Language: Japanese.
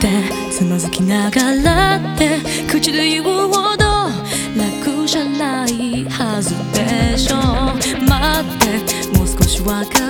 てつまずきながらって口で言うほど楽じゃないはずでしょ。待ってもう少しわかる。